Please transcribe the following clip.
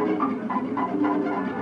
I'm not going to do that.